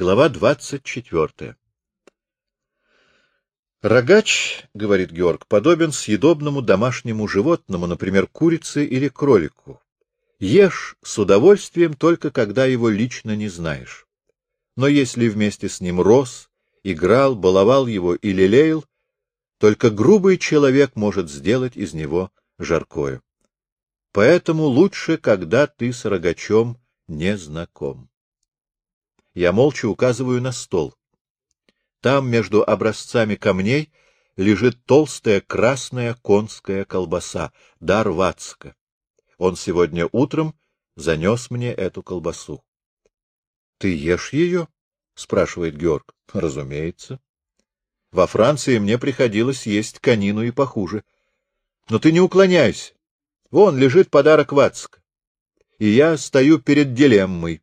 Глава двадцать четвертая. Рогач, — говорит Георг, — подобен съедобному домашнему животному, например, курице или кролику. Ешь с удовольствием только когда его лично не знаешь. Но если вместе с ним рос, играл, баловал его и лелеял, только грубый человек может сделать из него жаркое. Поэтому лучше, когда ты с рогачом не знаком. Я молча указываю на стол. Там между образцами камней лежит толстая красная конская колбаса, дар Вацка. Он сегодня утром занес мне эту колбасу. — Ты ешь ее? — спрашивает Георг. — Разумеется. Во Франции мне приходилось есть конину и похуже. Но ты не уклоняйся. Вон лежит подарок Вацка. И я стою перед дилеммой.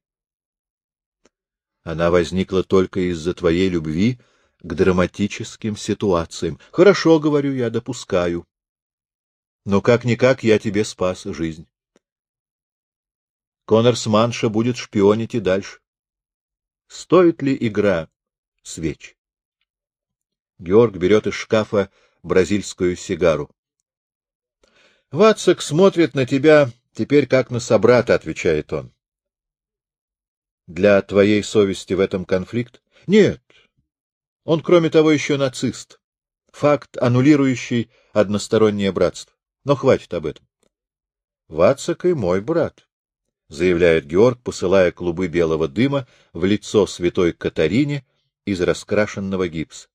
Она возникла только из-за твоей любви к драматическим ситуациям. Хорошо, говорю я, допускаю. Но как-никак я тебе спас жизнь. Конорс Манша будет шпионить и дальше. Стоит ли игра свеч? Георг берет из шкафа бразильскую сигару. Вацак смотрит на тебя теперь как на собрата, — отвечает он. Для твоей совести в этом конфликт? Нет. Он, кроме того, еще нацист. Факт, аннулирующий одностороннее братство. Но хватит об этом. Вацак и мой брат, — заявляет Георг, посылая клубы белого дыма в лицо святой Катарине из раскрашенного гипса.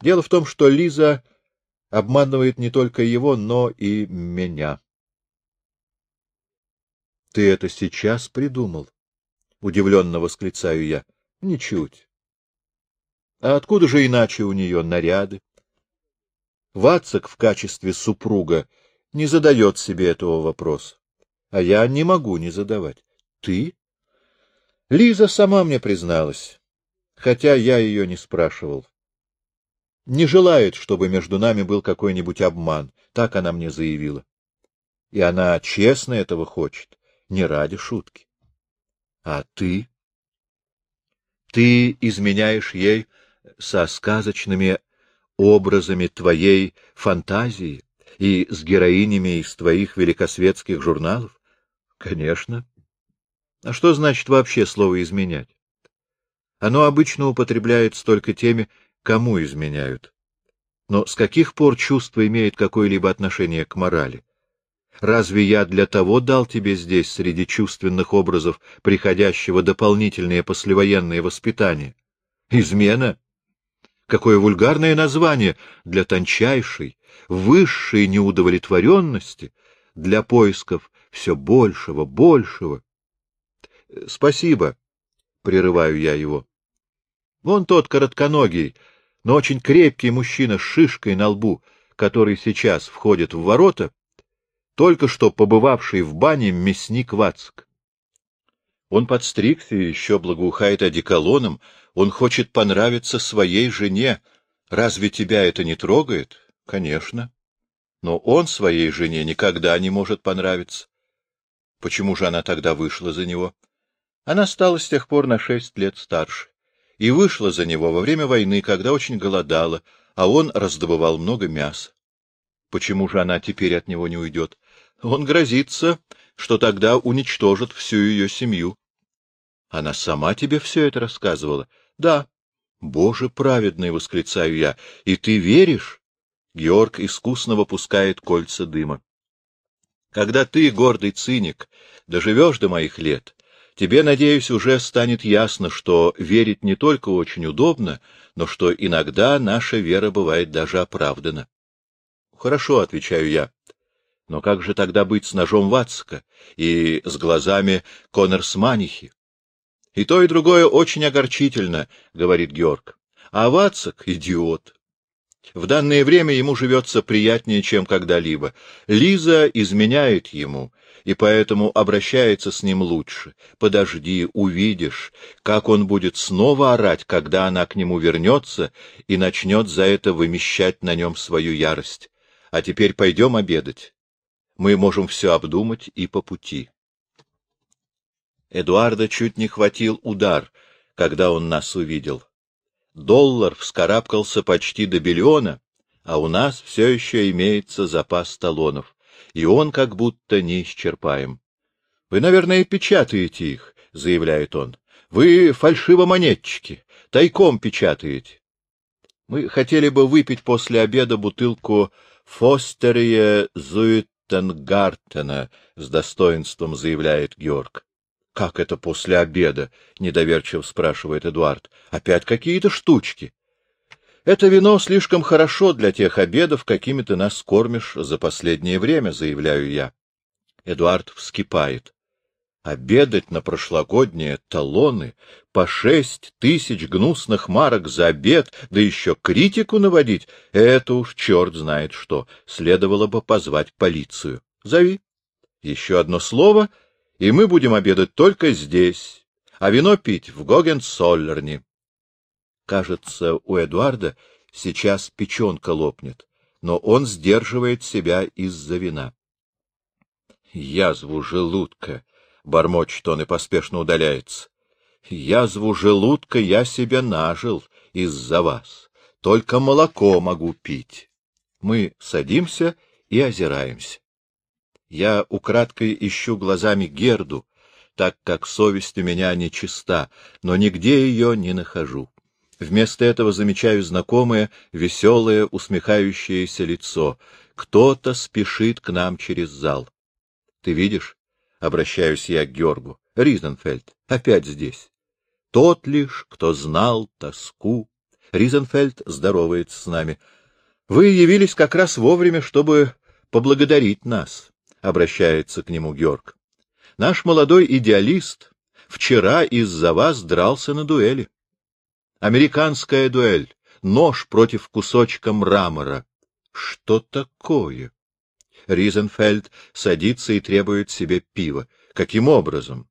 Дело в том, что Лиза обманывает не только его, но и меня. — Ты это сейчас придумал? — удивленно восклицаю я. — Ничуть. А откуда же иначе у нее наряды? Вацак в качестве супруга не задает себе этого вопроса, а я не могу не задавать. Ты? Лиза сама мне призналась, хотя я ее не спрашивал. Не желает, чтобы между нами был какой-нибудь обман, так она мне заявила. И она честно этого хочет, не ради шутки. А ты? Ты изменяешь ей со сказочными образами твоей фантазии и с героинями из твоих великосветских журналов? Конечно. А что значит вообще слово «изменять»? Оно обычно употребляется только теми, кому изменяют. Но с каких пор чувство имеет какое-либо отношение к морали? Разве я для того дал тебе здесь, среди чувственных образов, приходящего дополнительное послевоенное воспитание? Измена? Какое вульгарное название для тончайшей, высшей неудовлетворенности, для поисков все большего, большего. — Спасибо, — прерываю я его. Вон тот коротконогий, но очень крепкий мужчина с шишкой на лбу, который сейчас входит в ворота, только что побывавший в бане мясник Вацк. Он подстригся и еще благоухает одеколоном, он хочет понравиться своей жене. Разве тебя это не трогает? Конечно. Но он своей жене никогда не может понравиться. Почему же она тогда вышла за него? Она стала с тех пор на шесть лет старше. И вышла за него во время войны, когда очень голодала, а он раздобывал много мяса. Почему же она теперь от него не уйдет? Он грозится, что тогда уничтожит всю ее семью. Она сама тебе все это рассказывала? Да. Боже праведный, восклицаю я. И ты веришь? Георг искусно выпускает кольца дыма. Когда ты, гордый циник, доживешь до моих лет, тебе, надеюсь, уже станет ясно, что верить не только очень удобно, но что иногда наша вера бывает даже оправдана. — Хорошо, — отвечаю я. Но как же тогда быть с ножом Вацка и с глазами Коннорс-Манихи? — И то, и другое очень огорчительно, — говорит Георг. А Вацак — идиот. В данное время ему живется приятнее, чем когда-либо. Лиза изменяет ему, и поэтому обращается с ним лучше. Подожди, увидишь, как он будет снова орать, когда она к нему вернется и начнет за это вымещать на нем свою ярость. А теперь пойдем обедать мы можем все обдумать и по пути. Эдуарда чуть не хватил удар, когда он нас увидел. Доллар вскарабкался почти до биллиона, а у нас все еще имеется запас талонов, и он как будто неисчерпаем. — Вы, наверное, печатаете их, — заявляет он. — Вы фальшивомонетчики, тайком печатаете. Мы хотели бы выпить после обеда бутылку Фостерия Зуиттенгартена, — с достоинством заявляет Георг. — Как это после обеда? — недоверчиво спрашивает Эдуард. — Опять какие-то штучки. — Это вино слишком хорошо для тех обедов, какими ты нас кормишь за последнее время, — заявляю я. Эдуард вскипает. Обедать на прошлогодние талоны по шесть тысяч гнусных марок за обед, да еще критику наводить — это уж черт знает что. Следовало бы позвать полицию. Зови. Еще одно слово — и мы будем обедать только здесь, а вино пить в Гогенцоллерне. Кажется, у Эдуарда сейчас печенка лопнет, но он сдерживает себя из-за вина. Язву желудка, — бормочет он и поспешно удаляется. Язву желудка я себе нажил из-за вас. Только молоко могу пить. Мы садимся и озираемся. Я украдкой ищу глазами Герду, так как совесть у меня нечиста, но нигде ее не нахожу. Вместо этого замечаю знакомое, веселое, усмехающееся лицо. Кто-то спешит к нам через зал. Ты видишь? Обращаюсь я к Георгу. Ризенфельд, опять здесь. Тот лишь, кто знал тоску. Ризенфельд здоровается с нами. Вы явились как раз вовремя, чтобы поблагодарить нас обращается к нему Георг. Наш молодой идеалист вчера из-за вас дрался на дуэли. Американская дуэль, нож против кусочка мрамора. Что такое? Ризенфельд садится и требует себе пива. Каким образом?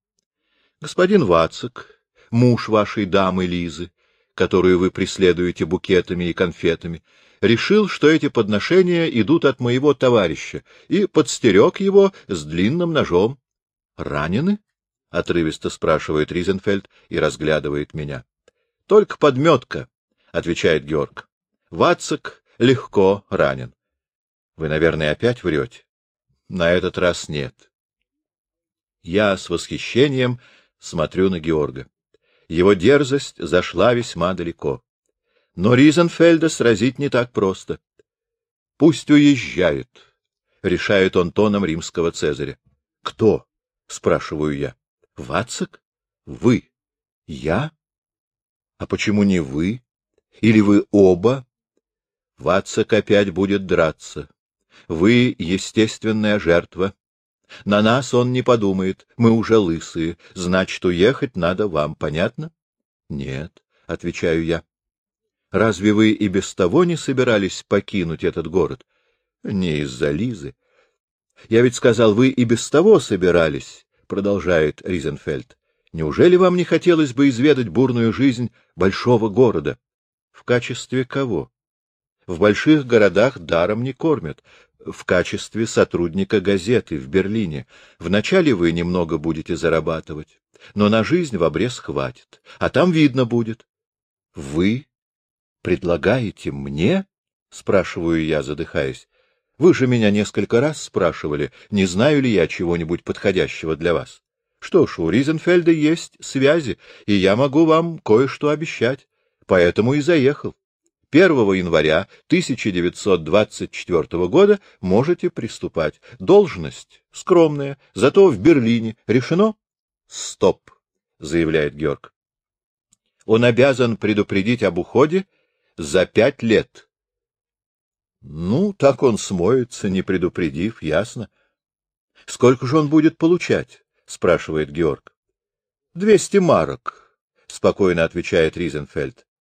Господин Вацик, муж вашей дамы Лизы, которую вы преследуете букетами и конфетами, решил, что эти подношения идут от моего товарища, и подстерег его с длинным ножом. — Ранены? — отрывисто спрашивает Ризенфельд и разглядывает меня. — Только подметка, — отвечает Георг. — Вацик легко ранен. — Вы, наверное, опять врете? — На этот раз нет. Я с восхищением смотрю на Георга. Его дерзость зашла весьма далеко. Но Ризенфельда сразить не так просто. — Пусть уезжает, — решает он тоном римского цезаря. — Кто? — спрашиваю я. — Вацик? Вы? Я? А почему не вы? Или вы оба? Вацик опять будет драться. Вы — естественная жертва. На нас он не подумает, мы уже лысые, значит, уехать надо вам, понятно? — Нет, — отвечаю я. Разве вы и без того не собирались покинуть этот город? Не из-за Лизы. Я ведь сказал, вы и без того собирались, продолжает Ризенфельд. Неужели вам не хотелось бы изведать бурную жизнь большого города? В качестве кого? В больших городах даром не кормят. В качестве сотрудника газеты в Берлине. Вначале вы немного будете зарабатывать, но на жизнь в обрез хватит, а там видно будет. Вы предлагаете мне? — спрашиваю я, задыхаясь. — Вы же меня несколько раз спрашивали, не знаю ли я чего-нибудь подходящего для вас. Что ж, у Ризенфельда есть связи, и я могу вам кое-что обещать. Поэтому и заехал. 1 января 1924 года можете приступать. Должность скромная, зато в Берлине. Решено? — Стоп, — заявляет Георг. Он обязан предупредить об уходе за пять лет. Ну, так он смоется, не предупредив, ясно. — Сколько же он будет получать? — спрашивает Георг. — Двести марок, — спокойно отвечает Ризенфельд. —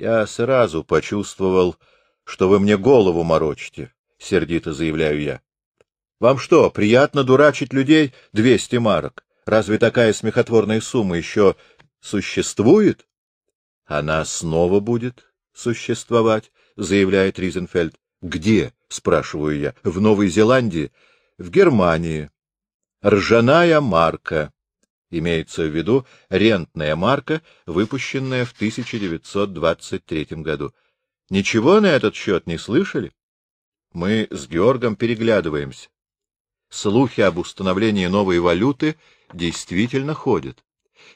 Я сразу почувствовал, что вы мне голову морочите, — сердито заявляю я. — Вам что, приятно дурачить людей двести марок? Разве такая смехотворная сумма еще существует? Она снова будет существовать, заявляет Ризенфельд. Где? спрашиваю я. В Новой Зеландии? В Германии. Ржаная марка. Имеется в виду рентная марка, выпущенная в 1923 году. Ничего на этот счет не слышали? Мы с Георгом переглядываемся. Слухи об установлении новой валюты действительно ходят.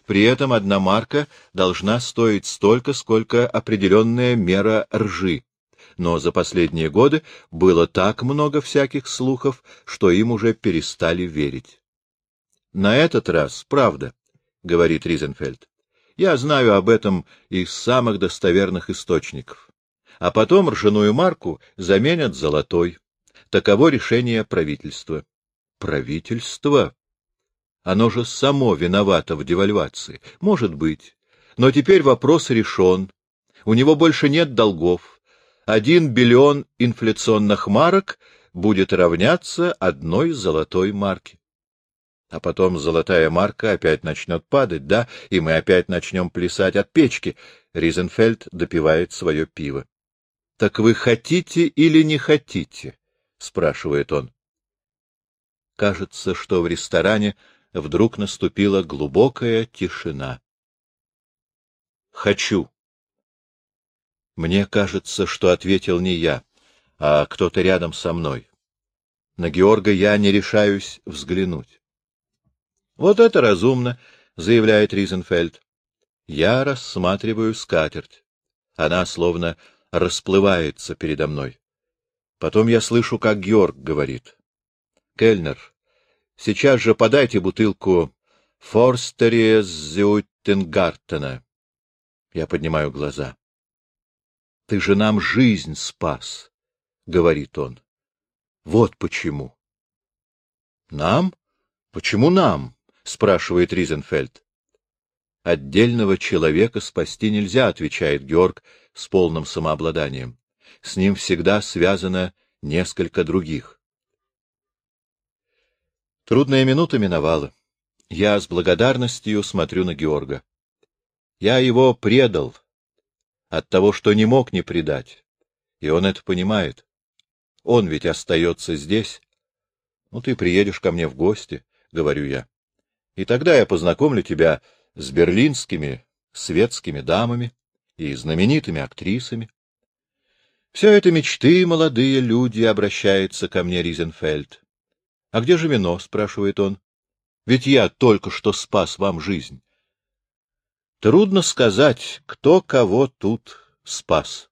При этом одна марка должна стоить столько, сколько определенная мера ржи. Но за последние годы было так много всяких слухов, что им уже перестали верить. На этот раз правда, — говорит Ризенфельд. Я знаю об этом из самых достоверных источников. А потом ржаную марку заменят золотой. Таково решение правительства. Правительство? Оно же само виновато в девальвации. Может быть. Но теперь вопрос решен. У него больше нет долгов. Один биллион инфляционных марок будет равняться одной золотой марке. А потом золотая марка опять начнет падать, да, и мы опять начнем плясать от печки. Ризенфельд допивает свое пиво. — Так вы хотите или не хотите? — спрашивает он. Кажется, что в ресторане вдруг наступила глубокая тишина. «Хочу». Мне кажется, что ответил не я, а кто-то рядом со мной. На Георга я не решаюсь взглянуть. Вот это разумно, заявляет Ризенфельд. Я рассматриваю скатерть. Она словно расплывается передо мной. Потом я слышу, как Георг говорит. Кельнер, сейчас же подайте бутылку Форстерия Зюттенгартена. Я поднимаю глаза. — Ты же нам жизнь спас, — говорит он. — Вот почему. — Нам? Почему нам? — спрашивает Ризенфельд. — Отдельного человека спасти нельзя, — отвечает Георг с полным самообладанием. С ним всегда связано несколько других. Трудная минута миновала. Я с благодарностью смотрю на Георга. Я его предал от того, что не мог не предать, и он это понимает. Он ведь остается здесь. Ну, ты приедешь ко мне в гости, — говорю я, — и тогда я познакомлю тебя с берлинскими светскими дамами и знаменитыми актрисами. Все это мечты, молодые люди, обращается ко мне Ризенфельд. — А где же вино? — спрашивает он. — Ведь я только что спас вам жизнь. Трудно сказать, кто кого тут спас.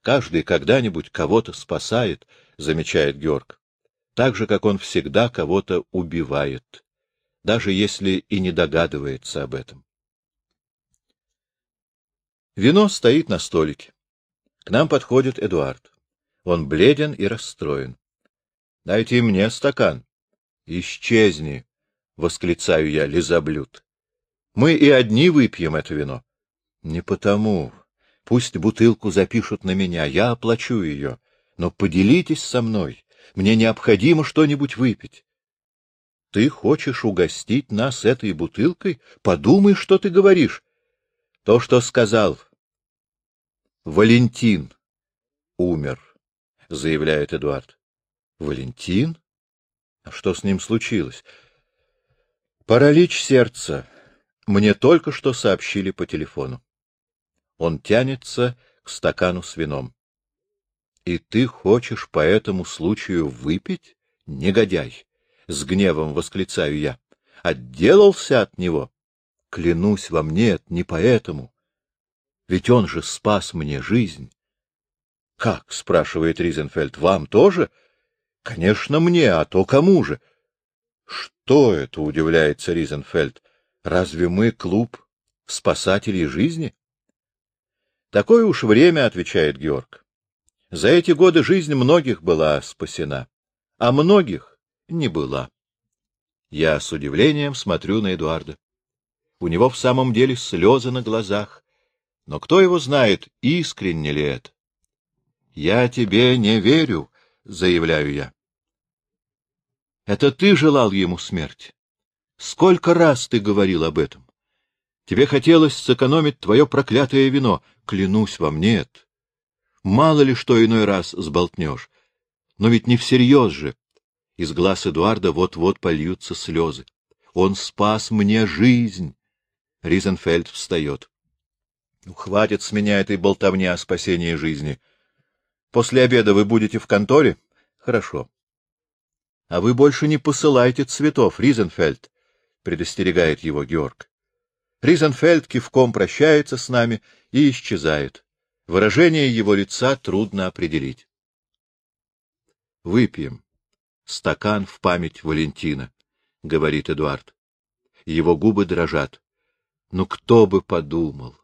Каждый когда-нибудь кого-то спасает, — замечает Георг, так же, как он всегда кого-то убивает, даже если и не догадывается об этом. Вино стоит на столике. К нам подходит Эдуард. Он бледен и расстроен. — Дайте мне стакан. — Исчезни! — восклицаю я, лизоблюд. — Мы и одни выпьем это вино. — Не потому. Пусть бутылку запишут на меня, я оплачу ее. Но поделитесь со мной. Мне необходимо что-нибудь выпить. — Ты хочешь угостить нас этой бутылкой? Подумай, что ты говоришь. — То, что сказал. — Валентин умер, — заявляет Эдуард. Валентин? А что с ним случилось? Паралич сердца. Мне только что сообщили по телефону. Он тянется к стакану с вином. И ты хочешь по этому случаю выпить? Негодяй! С гневом восклицаю я. Отделался от него? Клянусь вам, нет, не поэтому. Ведь он же спас мне жизнь. — Как? — спрашивает Ризенфельд. — Вам тоже? — Конечно, мне, а то кому же? Что это, удивляется Ризенфельд. Разве мы клуб спасателей жизни? Такое уж время, отвечает Георг. За эти годы жизнь многих была спасена, а многих не была. Я с удивлением смотрю на Эдуарда. У него в самом деле слезы на глазах, но кто его знает, искренне ли это? — Я тебе не верю, — заявляю я. — Это ты желал ему смерти. Сколько раз ты говорил об этом? Тебе хотелось сэкономить твое проклятое вино. Клянусь вам, нет. Мало ли что иной раз сболтнешь. Но ведь не всерьез же. Из глаз Эдуарда вот-вот польются слезы. Он спас мне жизнь. Ризенфельд встает. Ну, хватит с меня этой болтовни о спасении жизни. После обеда вы будете в конторе? Хорошо. А вы больше не посылайте цветов, Ризенфельд, предостерегает его Георг. Ризенфельд кивком прощается с нами и исчезает. Выражение его лица трудно определить. Выпьем. Стакан в память Валентина, — говорит Эдуард. Его губы дрожат. Ну кто бы подумал.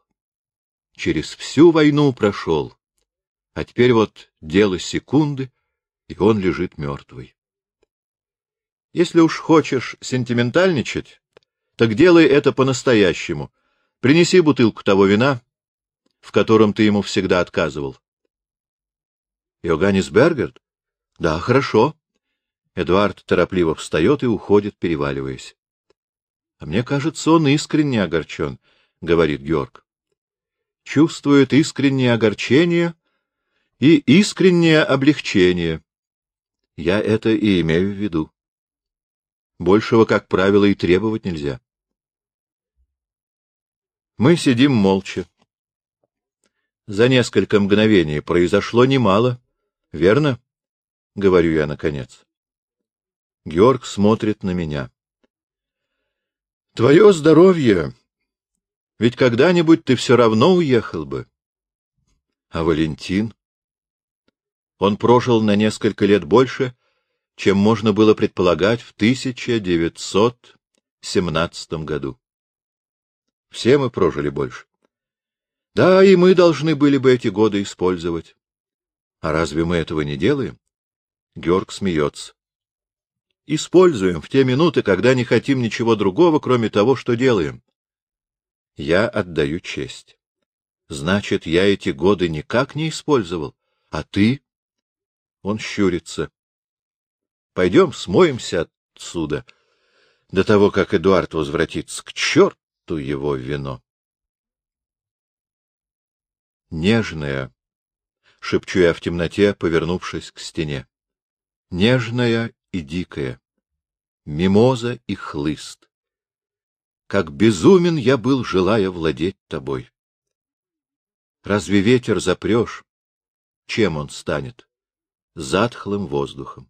Через всю войну прошел. А теперь вот дело секунды, и он лежит мертвый. Если уж хочешь сентиментальничать, так делай это по-настоящему. Принеси бутылку того вина, в котором ты ему всегда отказывал. Иоганнис Бергерт? Да, хорошо. Эдуард торопливо встает и уходит, переваливаясь. — А мне кажется, он искренне огорчен, — говорит Георг. Чувствует искреннее огорчение и искреннее облегчение. Я это и имею в виду. Большего, как правило, и требовать нельзя. Мы сидим молча. За несколько мгновений произошло немало, верно? — говорю я наконец. Георг смотрит на меня. — Твое здоровье! Ведь когда-нибудь ты все равно уехал бы. А Валентин? Он прожил на несколько лет больше, чем можно было предполагать в 1917 году. Все мы прожили больше. Да, и мы должны были бы эти годы использовать. А разве мы этого не делаем? Георг смеется. Используем в те минуты, когда не хотим ничего другого, кроме того, что делаем. Я отдаю честь. Значит, я эти годы никак не использовал. А ты? Он щурится. Пойдем смоемся отсюда, до того, как Эдуард возвратится. К черту его вино! Нежная, — шепчу я в темноте, повернувшись к стене. Нежная и дикая, мимоза и хлыст. Как безумен я был, желая владеть тобой. Разве ветер запрешь? Чем он станет? Затхлым воздухом.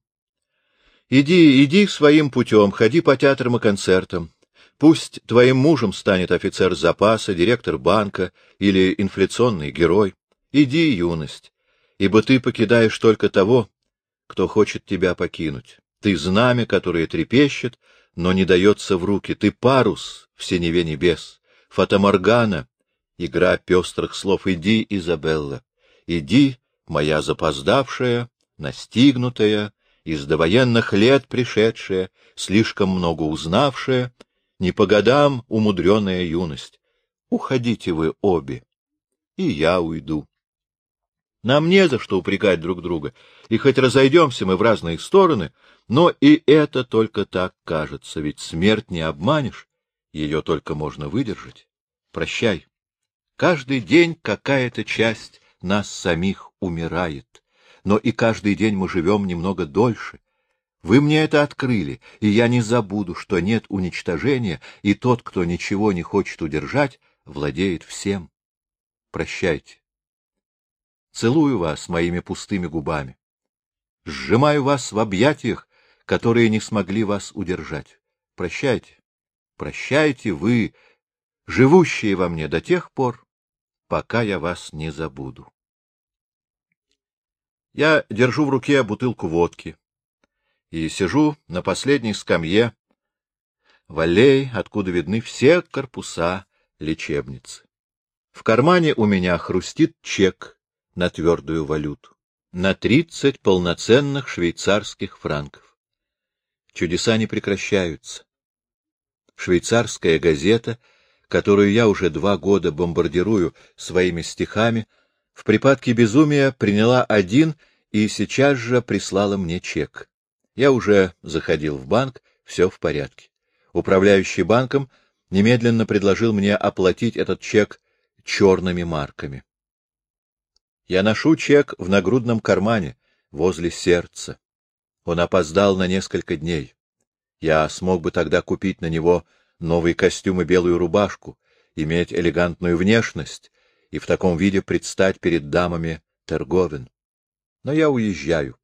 Иди, иди своим путем, ходи по театрам и концертам. Пусть твоим мужем станет офицер запаса, директор банка или инфляционный герой. Иди, юность, ибо ты покидаешь только того, кто хочет тебя покинуть. Ты знамя, которое трепещет, но не дается в руки. Ты парус в синеве небес, фатаморгана, игра пестрых слов. Иди, Изабелла, иди, моя запоздавшая, настигнутая, из довоенных лет пришедшая, слишком много узнавшая, не по годам умудренная юность. Уходите вы обе, и я уйду. Нам не за что упрекать друг друга, и хоть разойдемся мы в разные стороны, но и это только так кажется, ведь смерть не обманешь, ее только можно выдержать. Прощай. Каждый день какая-то часть нас самих умирает но и каждый день мы живем немного дольше. Вы мне это открыли, и я не забуду, что нет уничтожения, и тот, кто ничего не хочет удержать, владеет всем. Прощайте. Целую вас моими пустыми губами. Сжимаю вас в объятиях, которые не смогли вас удержать. Прощайте. Прощайте вы, живущие во мне до тех пор, пока я вас не забуду. Я держу в руке бутылку водки и сижу на последней скамье в аллее, откуда видны все корпуса лечебницы. В кармане у меня хрустит чек на твердую валюту, на тридцать полноценных швейцарских франков. Чудеса не прекращаются. Швейцарская газета, которую я уже два года бомбардирую своими стихами, в припадке безумия приняла один и сейчас же прислала мне чек. Я уже заходил в банк, все в порядке. Управляющий банком немедленно предложил мне оплатить этот чек черными марками. Я ношу чек в нагрудном кармане, возле сердца. Он опоздал на несколько дней. Я смог бы тогда купить на него новый костюм и белую рубашку, иметь элегантную внешность и в таком виде предстать перед дамами Терговен. Но я уезжаю.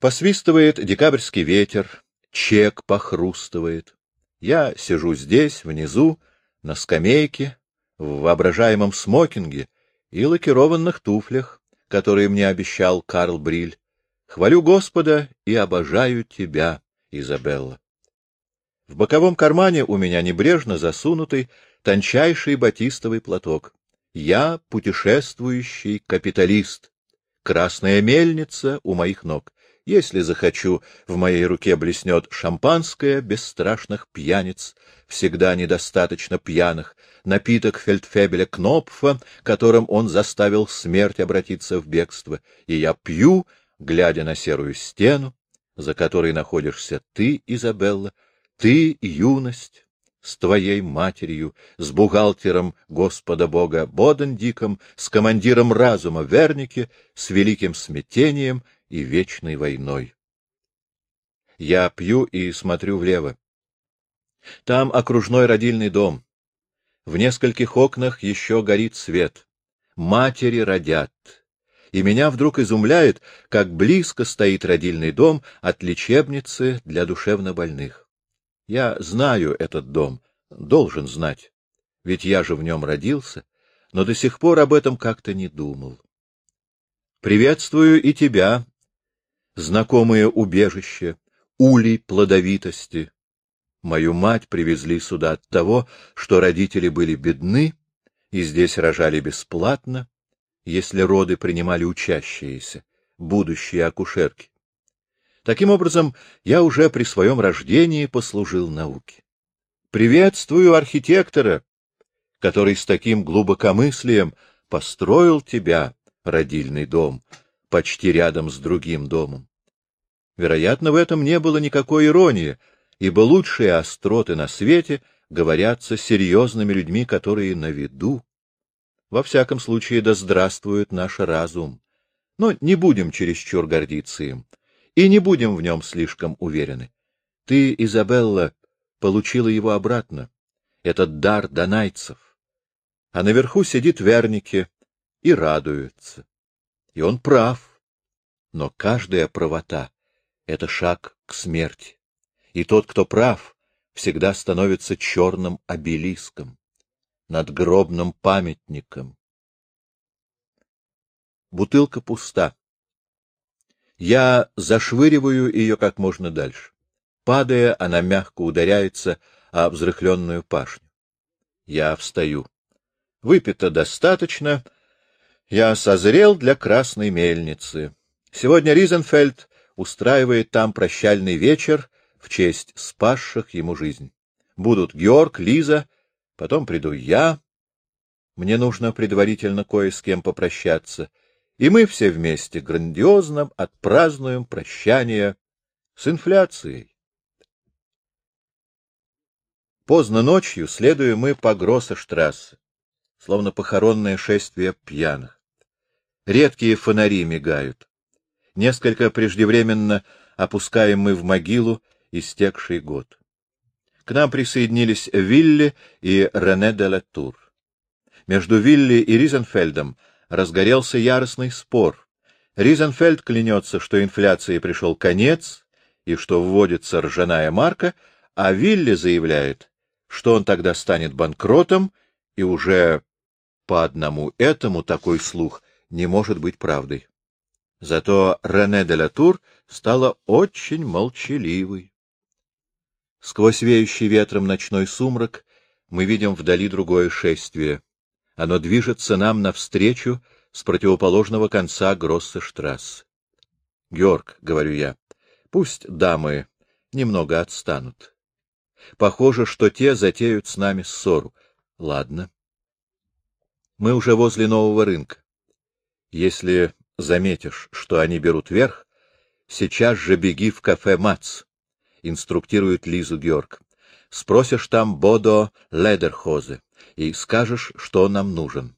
Посвистывает декабрьский ветер, чек похрустывает. Я сижу здесь, внизу, на скамейке, в воображаемом смокинге и лакированных туфлях, которые мне обещал Карл Бриль. Хвалю Господа и обожаю тебя, Изабелла. В боковом кармане у меня небрежно засунутый тончайший батистовый платок. Я путешествующий капиталист. Красная мельница у моих ног. Если захочу, в моей руке блеснет шампанское без страшных пьяниц, всегда недостаточно пьяных, напиток фельдфебеля Кнопфа, которым он заставил смерть обратиться в бегство, и я пью, глядя на серую стену, за которой находишься ты, Изабелла, ты, юность, с твоей матерью, с бухгалтером Господа Бога Бодендиком, с командиром разума Вернике, с великим смятением и вечной войной. Я пью и смотрю влево. Там окружной родильный дом. В нескольких окнах еще горит свет. Матери родят. И меня вдруг изумляет, как близко стоит родильный дом от лечебницы для душевнобольных. Я знаю этот дом, должен знать, ведь я же в нем родился, но до сих пор об этом как-то не думал. Приветствую и тебя, знакомое убежище, улей плодовитости. Мою мать привезли сюда от того, что родители были бедны и здесь рожали бесплатно, если роды принимали учащиеся, будущие акушерки. Таким образом, я уже при своем рождении послужил науке. Приветствую архитектора, который с таким глубокомыслием построил тебя, родильный дом, почти рядом с другим домом. Вероятно, в этом не было никакой иронии, ибо лучшие остроты на свете говорятся серьезными людьми, которые на виду. Во всяком случае, да здравствует наш разум. Но не будем чересчур гордиться им, и не будем в нем слишком уверены. Ты, Изабелла, получила его обратно, этот дар донайцев. А наверху сидит Вернике и радуется. И он прав. Но каждая правота — это шаг к смерти. И тот, кто прав, всегда становится черным обелиском, надгробным памятником. Бутылка пуста. Я зашвыриваю ее как можно дальше. Падая, она мягко ударяется о взрыхленную пашню. Я встаю. Выпито достаточно, я созрел для красной мельницы. Сегодня Ризенфельд устраивает там прощальный вечер в честь спасших ему жизнь. Будут Георг, Лиза, потом приду я. Мне нужно предварительно кое с кем попрощаться. И мы все вместе грандиозно отпразднуем прощание с инфляцией. Поздно ночью следуем мы по Гроссоштрассе, словно похоронное шествие пьяных. Редкие фонари мигают. Несколько преждевременно опускаем мы в могилу истекший год. К нам присоединились Вилли и Рене де Латур. Между Вилли и Ризенфельдом разгорелся яростный спор. Ризенфельд клянется, что инфляции пришел конец и что вводится ржаная марка, а Вилли заявляет, что он тогда станет банкротом, и уже по одному этому такой слух не может быть правдой. Зато Рене де Латур стала очень молчаливой. Сквозь веющий ветром ночной сумрак мы видим вдали другое шествие. Оно движется нам навстречу с противоположного конца Гроссе-штрассе. — Георг, — говорю я, — пусть дамы немного отстанут. Похоже, что те затеют с нами ссору. Ладно. Мы уже возле нового рынка. Если заметишь, что они берут верх, сейчас же беги в кафе «Мац», — инструктирует Лизу Георг. Спросишь там Бодо Ледерхозе и скажешь, что нам нужен.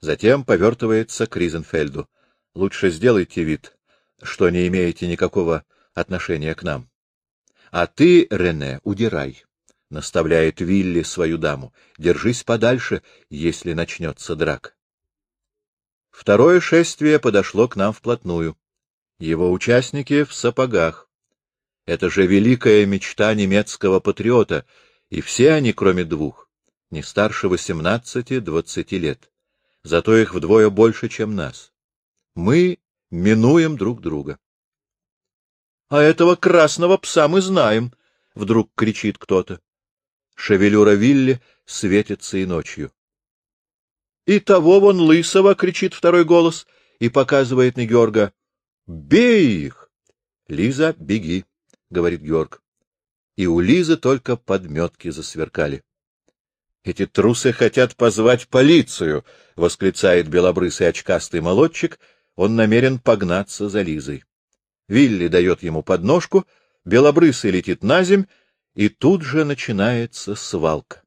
Затем повертывается к Ризенфельду. Лучше сделайте вид, что не имеете никакого отношения к нам. А ты, Рене, удирай, — наставляет Вилли свою даму. Держись подальше, если начнется драк. Второе шествие подошло к нам вплотную. Его участники в сапогах. Это же великая мечта немецкого патриота, и все они, кроме двух, не старше восемнадцати-двадцати лет. Зато их вдвое больше, чем нас. Мы минуем друг друга. — А этого красного пса мы знаем! — вдруг кричит кто-то. Шевелюра Вилли светится и ночью. — И того вон лысого! — кричит второй голос и показывает на Георга. — Бей их! — Лиза, беги! — говорит Георг. И у Лизы только подметки засверкали. — Эти трусы хотят позвать полицию! — восклицает белобрысый очкастый молодчик. Он намерен погнаться за Лизой. Вилли дает ему подножку, белобрысый летит на земь, и тут же начинается свалка.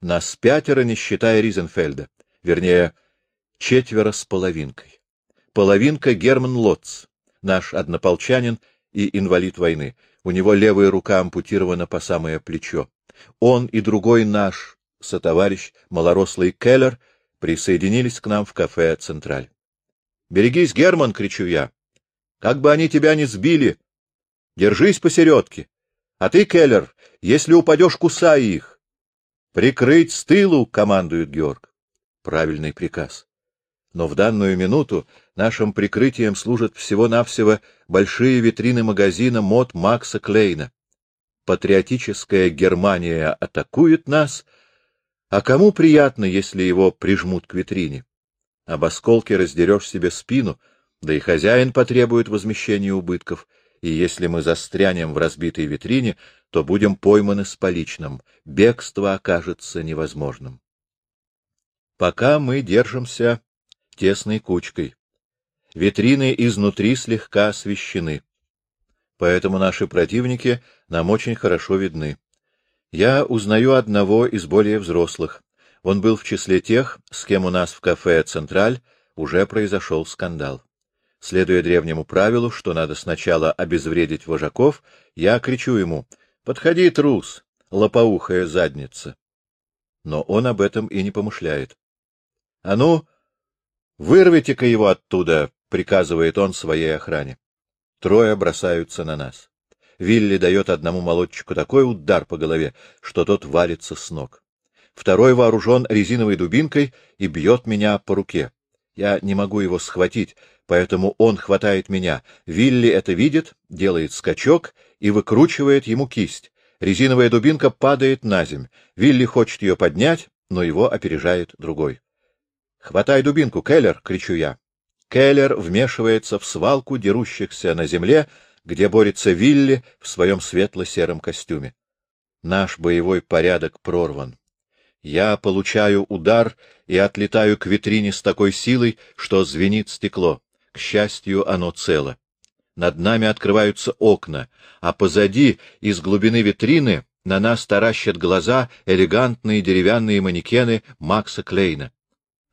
Нас пятеро, не считая Ризенфельда, вернее, четверо с половинкой. Половинка Герман Лотц, наш однополчанин и инвалид войны. У него левая рука ампутирована по самое плечо. Он и другой наш сотоварищ, малорослый Келлер, присоединились к нам в кафе «Централь». — Берегись, Герман! — кричу я. — Как бы они тебя не сбили! Держись посередке! А ты, Келлер, если упадешь, кусай их! — Прикрыть с тылу! — командует Георг. Правильный приказ. Но в данную минуту нашим прикрытием служат всего-навсего большие витрины магазина мод Макса Клейна. Патриотическая Германия атакует нас, а кому приятно, если его прижмут к витрине? Об осколке раздерешь себе спину, да и хозяин потребует возмещения убытков, и если мы застрянем в разбитой витрине, то будем пойманы с поличным, бегство окажется невозможным. Пока мы держимся тесной кучкой. Витрины изнутри слегка освещены, поэтому наши противники нам очень хорошо видны. Я узнаю одного из более взрослых. Он был в числе тех, с кем у нас в кафе «Централь» уже произошел скандал. Следуя древнему правилу, что надо сначала обезвредить вожаков, я кричу ему «Подходи, трус, лопоухая задница!» Но он об этом и не помышляет. — А ну, вырвите-ка его оттуда! — приказывает он своей охране. Трое бросаются на нас. Вилли дает одному молодчику такой удар по голове, что тот валится с ног второй вооружен резиновой дубинкой и бьет меня по руке. Я не могу его схватить, поэтому он хватает меня. Вилли это видит, делает скачок и выкручивает ему кисть. Резиновая дубинка падает на земь. Вилли хочет ее поднять, но его опережает другой. — Хватай дубинку, Келлер! — кричу я. Келлер вмешивается в свалку дерущихся на земле, где борется Вилли в своем светло-сером костюме. Наш боевой порядок прорван. Я получаю удар и отлетаю к витрине с такой силой, что звенит стекло. К счастью, оно цело. Над нами открываются окна, а позади, из глубины витрины, на нас таращат глаза элегантные деревянные манекены Макса Клейна.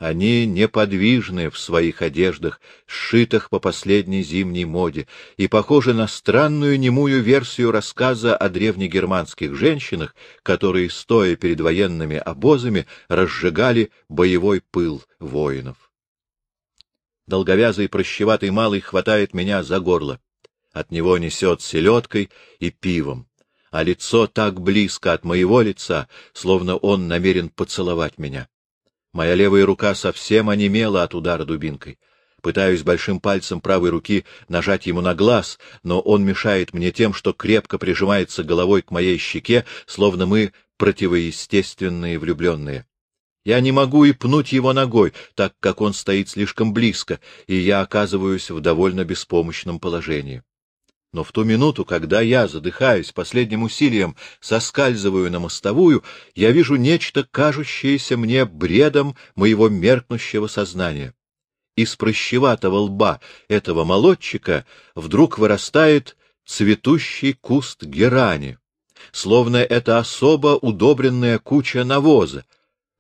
Они неподвижны в своих одеждах, сшитых по последней зимней моде, и похожи на странную немую версию рассказа о древнегерманских женщинах, которые, стоя перед военными обозами, разжигали боевой пыл воинов. Долговязый прощеватый малый хватает меня за горло. От него несет селедкой и пивом, а лицо так близко от моего лица, словно он намерен поцеловать меня. Моя левая рука совсем онемела от удара дубинкой. Пытаюсь большим пальцем правой руки нажать ему на глаз, но он мешает мне тем, что крепко прижимается головой к моей щеке, словно мы противоестественные влюбленные. Я не могу и пнуть его ногой, так как он стоит слишком близко, и я оказываюсь в довольно беспомощном положении. Но в ту минуту, когда я, задыхаюсь последним усилием, соскальзываю на мостовую, я вижу нечто, кажущееся мне бредом моего меркнущего сознания. Из прыщеватого лба этого молодчика вдруг вырастает цветущий куст герани, словно это особо удобренная куча навоза.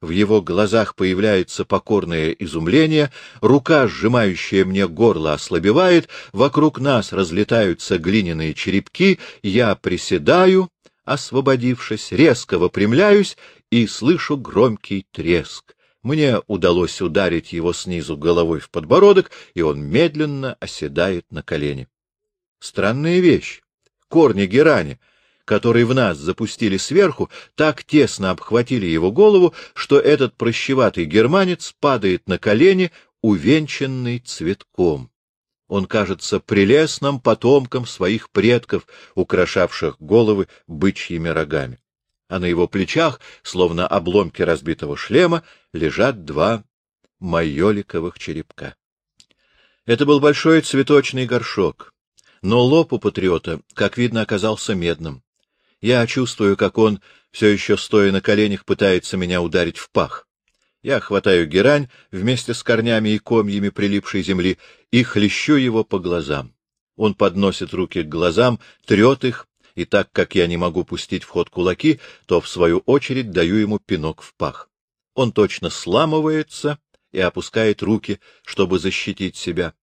В его глазах появляется покорное изумление, рука, сжимающая мне горло, ослабевает, вокруг нас разлетаются глиняные черепки, я приседаю, освободившись, резко выпрямляюсь и слышу громкий треск. Мне удалось ударить его снизу головой в подбородок, и он медленно оседает на колени. Странная вещь. Корни герани — которые в нас запустили сверху, так тесно обхватили его голову, что этот прощеватый германец падает на колени, увенчанный цветком. Он кажется прелестным потомком своих предков, украшавших головы бычьими рогами. А на его плечах, словно обломки разбитого шлема, лежат два майоликовых черепка. Это был большой цветочный горшок, но лоб у патриота, как видно, оказался медным. Я чувствую, как он, все еще стоя на коленях, пытается меня ударить в пах. Я хватаю герань вместе с корнями и комьями прилипшей земли и хлещу его по глазам. Он подносит руки к глазам, трет их, и так как я не могу пустить в ход кулаки, то, в свою очередь, даю ему пинок в пах. Он точно сламывается и опускает руки, чтобы защитить себя.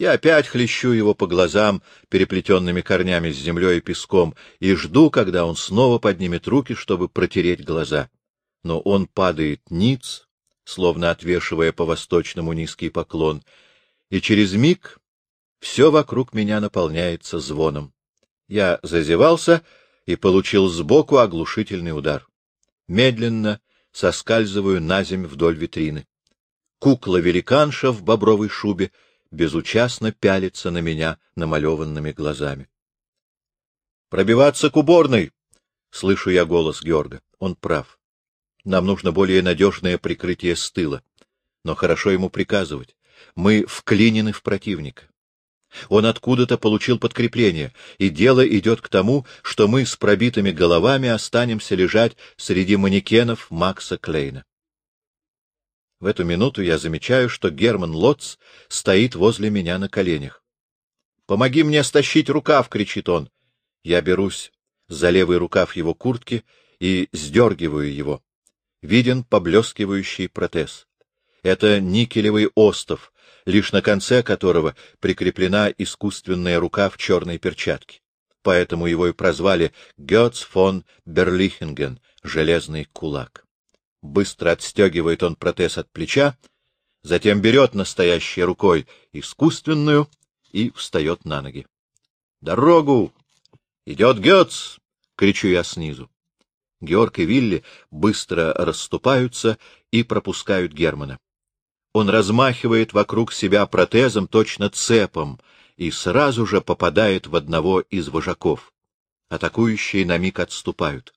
Я опять хлещу его по глазам переплетенными корнями с землей и песком и жду, когда он снова поднимет руки, чтобы протереть глаза. Но он падает ниц, словно отвешивая по-восточному низкий поклон, и через миг все вокруг меня наполняется звоном. Я зазевался и получил сбоку оглушительный удар. Медленно соскальзываю на земь вдоль витрины. Кукла-великанша в бобровой шубе — безучастно пялится на меня намалеванными глазами. «Пробиваться к уборной!» — слышу я голос Георга. Он прав. Нам нужно более надежное прикрытие с тыла. Но хорошо ему приказывать. Мы вклинены в противника. Он откуда-то получил подкрепление, и дело идет к тому, что мы с пробитыми головами останемся лежать среди манекенов Макса Клейна. В эту минуту я замечаю, что Герман Лотц стоит возле меня на коленях. «Помоги мне стащить рукав!» — кричит он. Я берусь за левый рукав его куртки и сдергиваю его. Виден поблескивающий протез. Это никелевый остов, лишь на конце которого прикреплена искусственная рука в черной перчатке. Поэтому его и прозвали Гёц фон Берлихинген — железный кулак. Быстро отстегивает он протез от плеча, затем берет настоящей рукой искусственную и встает на ноги. «Дорогу! Идет Гетц!» — кричу я снизу. Георг и Вилли быстро расступаются и пропускают Германа. Он размахивает вокруг себя протезом, точно цепом, и сразу же попадает в одного из вожаков. Атакующие на миг отступают.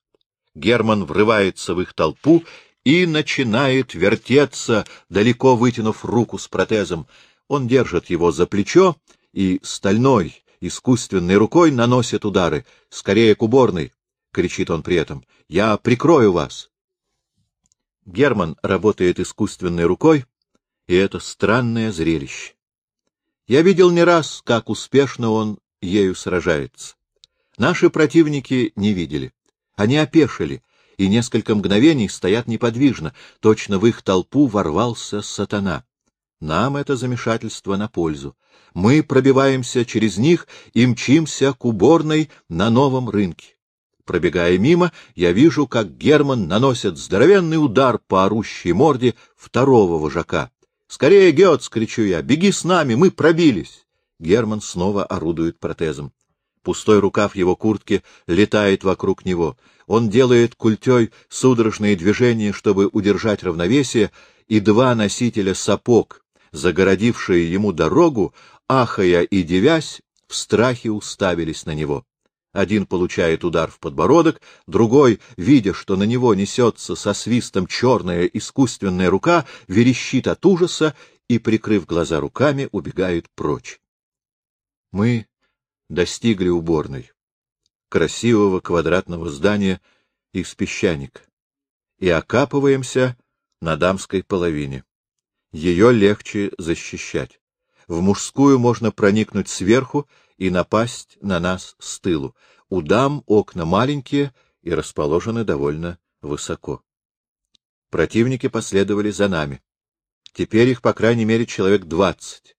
Герман врывается в их толпу и начинает вертеться, далеко вытянув руку с протезом. Он держит его за плечо и стальной, искусственной рукой наносит удары. «Скорее к уборной!» — кричит он при этом. «Я прикрою вас!» Герман работает искусственной рукой, и это странное зрелище. Я видел не раз, как успешно он ею сражается. Наши противники не видели. Они опешили — и несколько мгновений стоят неподвижно, точно в их толпу ворвался сатана. Нам это замешательство на пользу. Мы пробиваемся через них и мчимся к уборной на новом рынке. Пробегая мимо, я вижу, как Герман наносит здоровенный удар по орущей морде второго вожака. «Скорее, Гетц!» — кричу я. «Беги с нами, мы пробились!» Герман снова орудует протезом. Пустой рукав его куртки летает вокруг него. Он делает культей судорожные движения, чтобы удержать равновесие, и два носителя сапог, загородившие ему дорогу, ахая и девясь, в страхе уставились на него. Один получает удар в подбородок, другой, видя, что на него несется со свистом черная искусственная рука, верещит от ужаса и, прикрыв глаза руками, убегает прочь. Мы достигли уборной, красивого квадратного здания из песчаника, и окапываемся на дамской половине. Ее легче защищать. В мужскую можно проникнуть сверху и напасть на нас с тылу. У дам окна маленькие и расположены довольно высоко. Противники последовали за нами. Теперь их, по крайней мере, человек двадцать.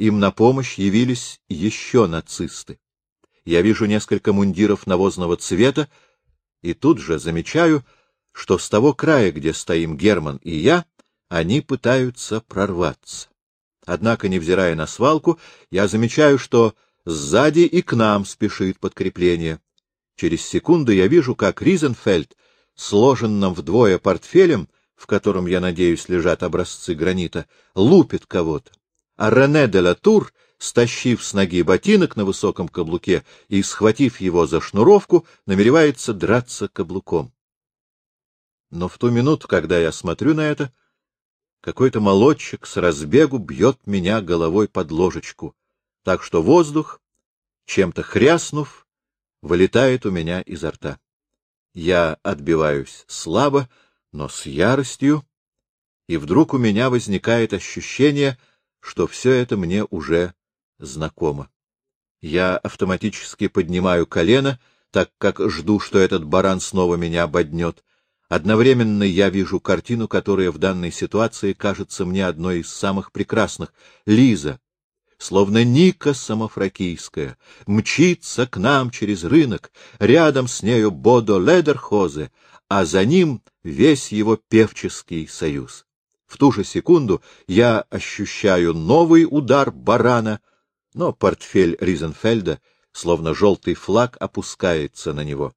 Им на помощь явились еще нацисты. Я вижу несколько мундиров навозного цвета, и тут же замечаю, что с того края, где стоим Герман и я, они пытаются прорваться. Однако, невзирая на свалку, я замечаю, что сзади и к нам спешит подкрепление. Через секунду я вижу, как Ризенфельд, сложенным вдвое портфелем, в котором, я надеюсь, лежат образцы гранита, лупит кого-то, а Рене де Латур, стащив с ноги ботинок на высоком каблуке и схватив его за шнуровку, намеревается драться каблуком. Но в ту минуту, когда я смотрю на это, какой-то молодчик с разбегу бьет меня головой под ложечку, так что воздух, чем-то хряснув, вылетает у меня изо рта. Я отбиваюсь слабо, но с яростью, и вдруг у меня возникает ощущение, что все это мне уже знакомо. Я автоматически поднимаю колено, так как жду, что этот баран снова меня ободнет, Одновременно я вижу картину, которая в данной ситуации кажется мне одной из самых прекрасных. Лиза, словно Ника самофракийская, мчится к нам через рынок, рядом с нею Бодо Ледерхозе, а за ним весь его певческий союз. В ту же секунду я ощущаю новый удар барана, но портфель Ризенфельда, словно желтый флаг, опускается на него.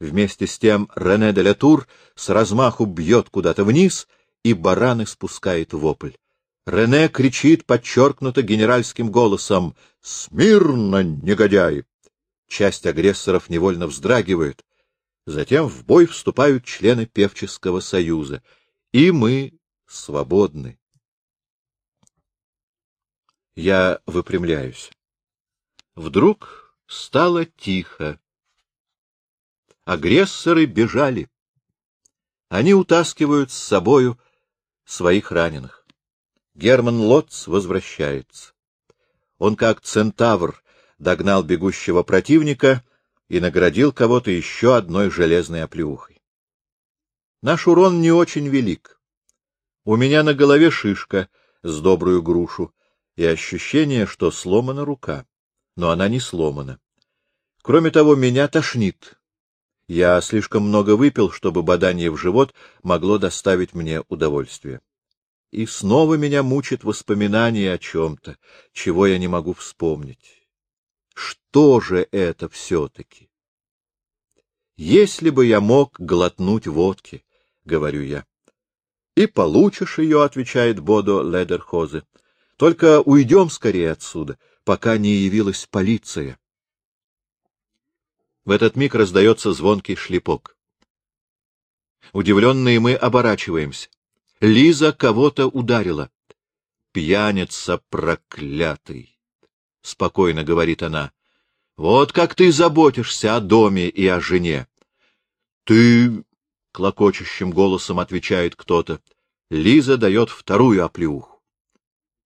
Вместе с тем Рене де Латур с размаху бьет куда-то вниз, и баран испускает вопль. Рене кричит подчеркнуто генеральским голосом «Смирно, негодяй!» Часть агрессоров невольно вздрагивает. Затем в бой вступают члены певческого союза, и мы свободны. Я выпрямляюсь. Вдруг стало тихо. Агрессоры бежали. Они утаскивают с собою своих раненых. Герман Лотц возвращается. Он, как центавр, догнал бегущего противника и наградил кого-то еще одной железной оплеухой. Наш урон не очень велик. У меня на голове шишка с добрую грушу и ощущение, что сломана рука. Но она не сломана. Кроме того, меня тошнит. Я слишком много выпил, чтобы бодание в живот могло доставить мне удовольствие. И снова меня мучит воспоминание о чем-то, чего я не могу вспомнить. Что же это все-таки? Если бы я мог глотнуть водки, — говорю я. — И получишь ее, — отвечает Бодо Ледерхозе. — Только уйдем скорее отсюда, пока не явилась полиция. В этот миг раздается звонкий шлепок. Удивленные мы оборачиваемся. Лиза кого-то ударила. «Пьяница проклятый!» — спокойно говорит она. «Вот как ты заботишься о доме и о жене!» «Ты...» — клокочущим голосом отвечает кто-то. Лиза дает вторую оплеуху.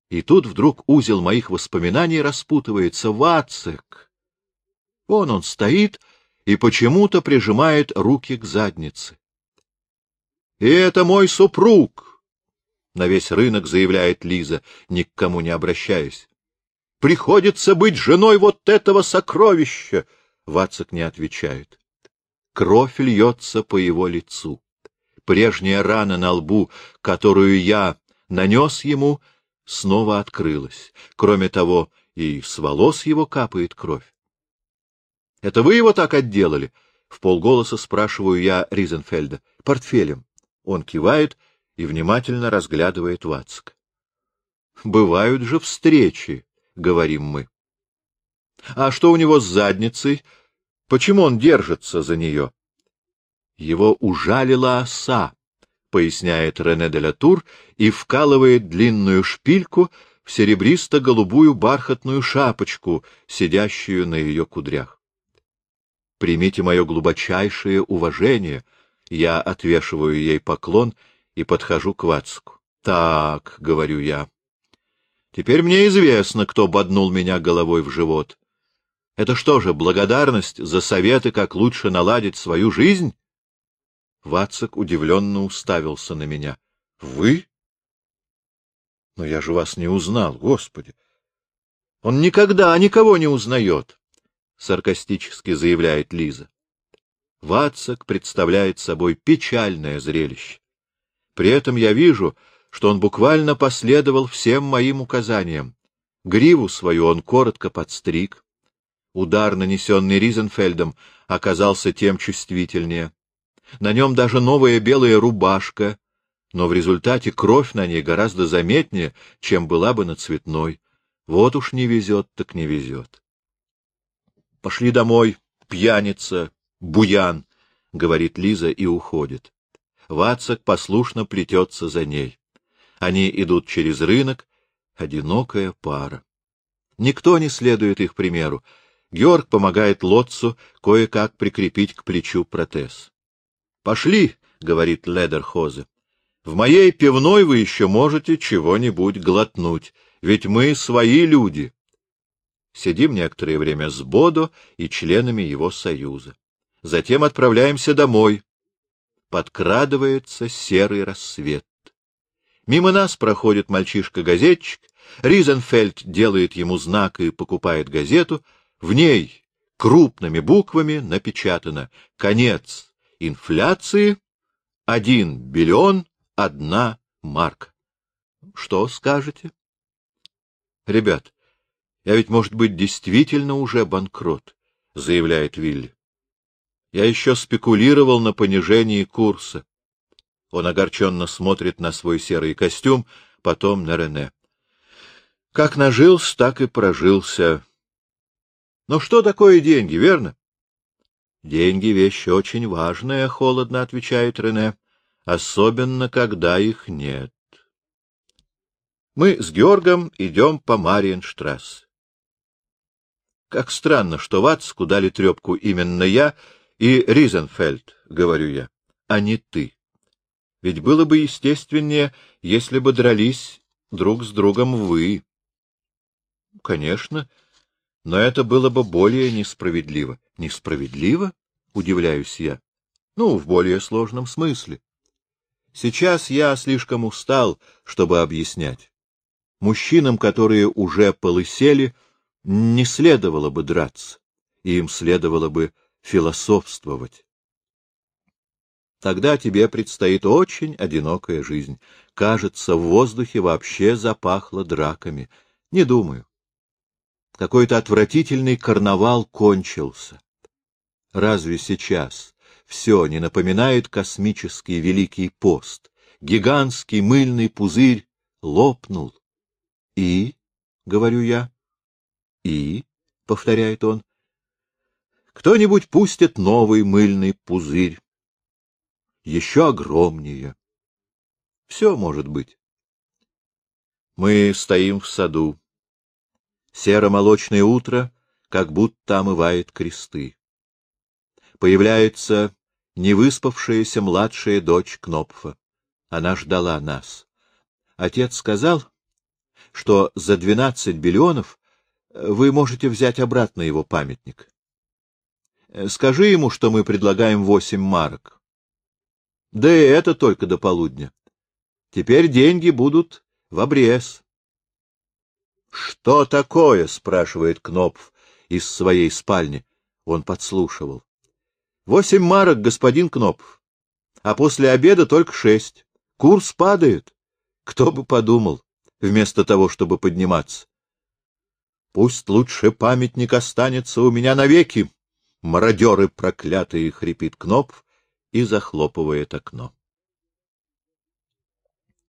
И тут вдруг узел моих воспоминаний распутывается. Вацик! Вон он стоит и почему-то прижимает руки к заднице. — И это мой супруг! — на весь рынок заявляет Лиза, ни к кому не обращаясь. — Приходится быть женой вот этого сокровища! — Вацак не отвечает. Кровь льется по его лицу. Прежняя рана на лбу, которую я нанес ему, снова открылась. Кроме того, и с волос его капает кровь. — Это вы его так отделали? — в полголоса спрашиваю я Ризенфельда. — Портфелем. Он кивает и внимательно разглядывает Вацк. — Бывают же встречи, — говорим мы. — А что у него с задницей? Почему он держится за нее? — Его ужалила оса, — поясняет Рене де Латур и вкалывает длинную шпильку в серебристо-голубую бархатную шапочку, сидящую на ее кудрях. Примите мое глубочайшее уважение. Я отвешиваю ей поклон и подхожу к Вацку. Так, — говорю я. Теперь мне известно, кто боднул меня головой в живот. Это что же, благодарность за советы, как лучше наладить свою жизнь? Вацак удивленно уставился на меня. — Вы? — Но я же вас не узнал, Господи! Он никогда никого не узнает, — саркастически заявляет Лиза. Вацак представляет собой печальное зрелище. При этом я вижу, что он буквально последовал всем моим указаниям. Гриву свою он коротко подстриг. Удар, нанесенный Ризенфельдом, оказался тем чувствительнее. На нем даже новая белая рубашка, но в результате кровь на ней гораздо заметнее, чем была бы на цветной. Вот уж не везет, так не везет. — Пошли домой, пьяница, буян, — говорит Лиза и уходит. Вацак послушно плетется за ней. Они идут через рынок, одинокая пара. Никто не следует их примеру. Георг помогает Лотцу кое-как прикрепить к плечу протез. — Пошли, — говорит Ледерхозе. — В моей пивной вы еще можете чего-нибудь глотнуть, ведь мы свои люди. Сидим некоторое время с Бодо и членами его союза. Затем отправляемся домой. Подкрадывается серый рассвет. Мимо нас проходит мальчишка-газетчик, Ризенфельд делает ему знак и покупает газету. В ней крупными буквами напечатано «Конец инфляции, один биллион, одна марка». Что скажете? Ребят, я ведь, может быть, действительно уже банкрот, заявляет Вилли. Я еще спекулировал на понижении курса. Он огорченно смотрит на свой серый костюм, потом на Рене. Как нажился, так и прожился. Но что такое деньги, верно? Деньги — вещь очень важная, — холодно отвечает Рене, — особенно, когда их нет. Мы с Георгом идем по Мариенштрассе. Как странно, что Ватску дали трепку именно я и Ризенфельд, — говорю я, — а не ты. Ведь было бы естественнее, если бы дрались друг с другом вы. Конечно, но это было бы более несправедливо. Несправедливо? — удивляюсь я. Ну, в более сложном смысле. Сейчас я слишком устал, чтобы объяснять. Мужчинам, которые уже полысели, не следовало бы драться, им следовало бы философствовать. Тогда тебе предстоит очень одинокая жизнь. Кажется, в воздухе вообще запахло драками. Не думаю. Какой-то отвратительный карнавал кончился. Разве сейчас все не напоминает космический Великий пост? Гигантский мыльный пузырь лопнул. — И? — говорю я. — И? — повторяет он. — Кто-нибудь пустит новый мыльный пузырь. Еще огромнее. Все может быть. Мы стоим в саду. Серо-молочное утро как будто омывает кресты. Появляется невыспавшаяся младшая дочь Кнопфа. Она ждала нас. Отец сказал, что за двенадцать биллионов вы можете взять обратно его памятник. Скажи ему, что мы предлагаем восемь марок. Да и это только до полудня. Теперь деньги будут в обрез. — Что такое? — спрашивает Кнопф из своей спальни. Он подслушивал. — Восемь марок, господин Кнопф. А после обеда только шесть. Курс падает. Кто бы подумал вместо того, чтобы подниматься. Пусть лучше памятник останется у меня навеки, мародеры проклятые, — хрипит Кнопф и захлопывает окно.